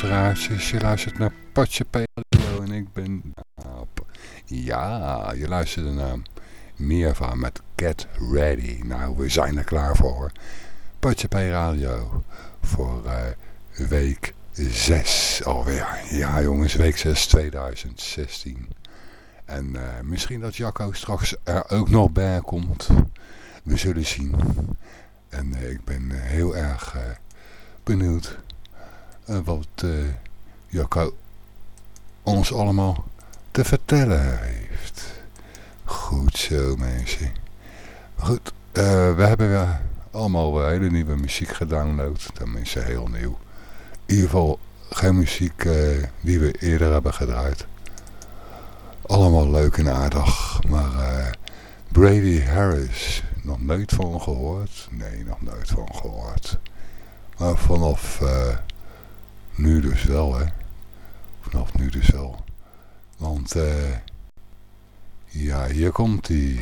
Je luistert naar Patje Paleo en ik ben... Ja, je luistert naar meer van met Get Ready. Nou, we zijn er klaar voor. Patje Radio voor uh, week 6 alweer. Ja jongens, week 6 2016. En uh, misschien dat Jacco straks er ook nog bij komt. We zullen zien. En uh, ik ben heel erg benieuwd wat Jacco ons allemaal te vertellen heeft. Goed zo mensen. Goed, uh, we hebben allemaal hele nieuwe muziek gedownload. Tenminste heel nieuw. In ieder geval geen muziek uh, die we eerder hebben gedraaid. Allemaal leuk en aardig. Maar uh, Brady Harris, nog nooit van gehoord? Nee, nog nooit van gehoord. Maar vanaf nu dus wel hè. Vanaf nu dus wel. Want eh... ja, hier komt hij.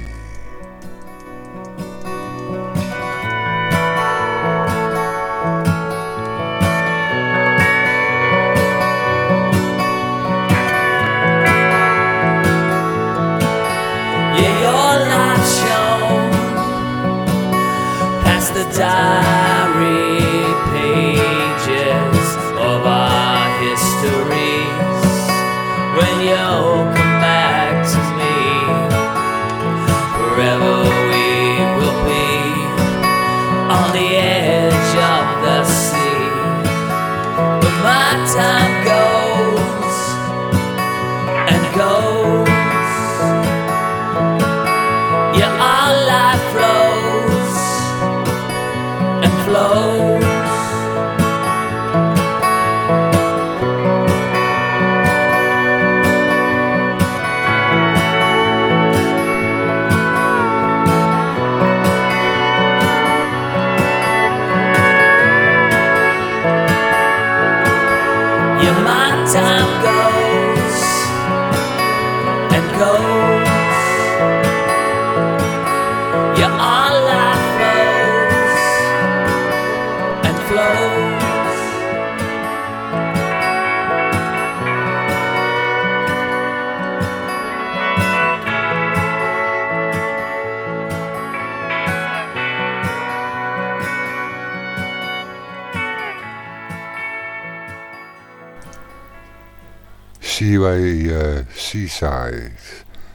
Seaway uh, Seaside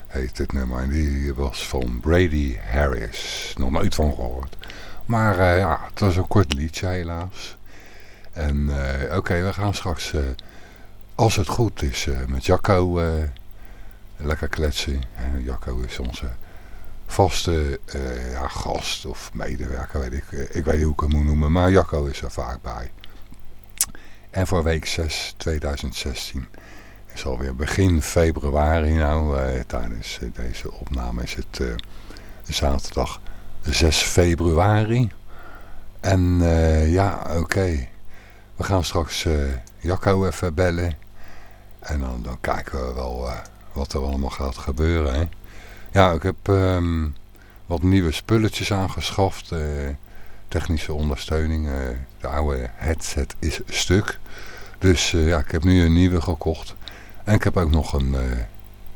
heet het nummer. En die was van Brady Harris. Nog nooit van gehoord. Maar uh, ja, het was een kort liedje helaas. En uh, oké, we gaan straks, als het goed is, met Jacco lekker kletsen. Jacco is onze vaste ja, gast of medewerker, weet ik. ik weet niet hoe ik hem moet noemen, maar Jacco is er vaak bij. En voor week 6 2016 is alweer begin februari nou. Uh, tijdens uh, deze opname is het uh, zaterdag 6 februari. En ja, oké. We gaan straks Jacco even bellen. En dan, dan kijken we wel wat er allemaal gaat gebeuren. Ja, ik heb um, wat nieuwe spulletjes aangeschaft. technische ondersteuning. de oude headset is stuk. Dus ja, ik heb nu een nieuwe gekocht. En ik heb ook nog een, uh,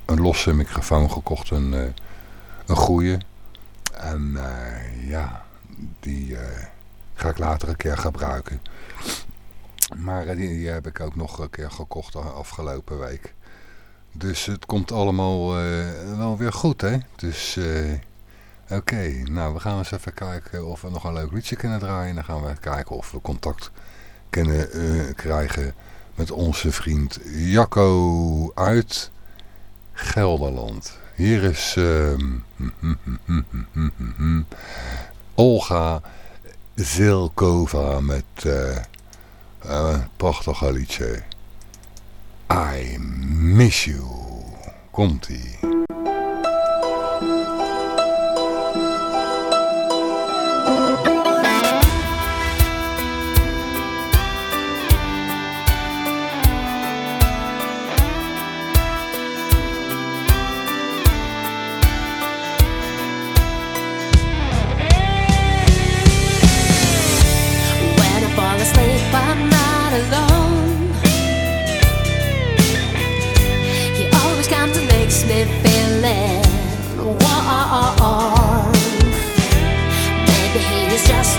een losse microfoon gekocht, een, uh, een goeie. En uh, ja, die ga ik later een keer gebruiken. Maar die, die, heb ik ook nog een keer gekocht afgelopen week. Dus het komt allemaal wel weer goed, hè. Dus oké, nou we gaan eens even kijken of we nog een leuk liedje kunnen draaien. En dan gaan we kijken of we contact kunnen krijgen met onze vriend Jacco uit Gelderland. Hier is uh, Olga Zilkova met uh, een prachtig liedje. I miss you. Komt-ie.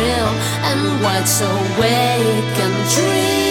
thrill and what's awake and dream.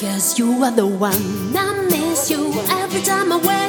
Guess you are the one. I miss you every time I wake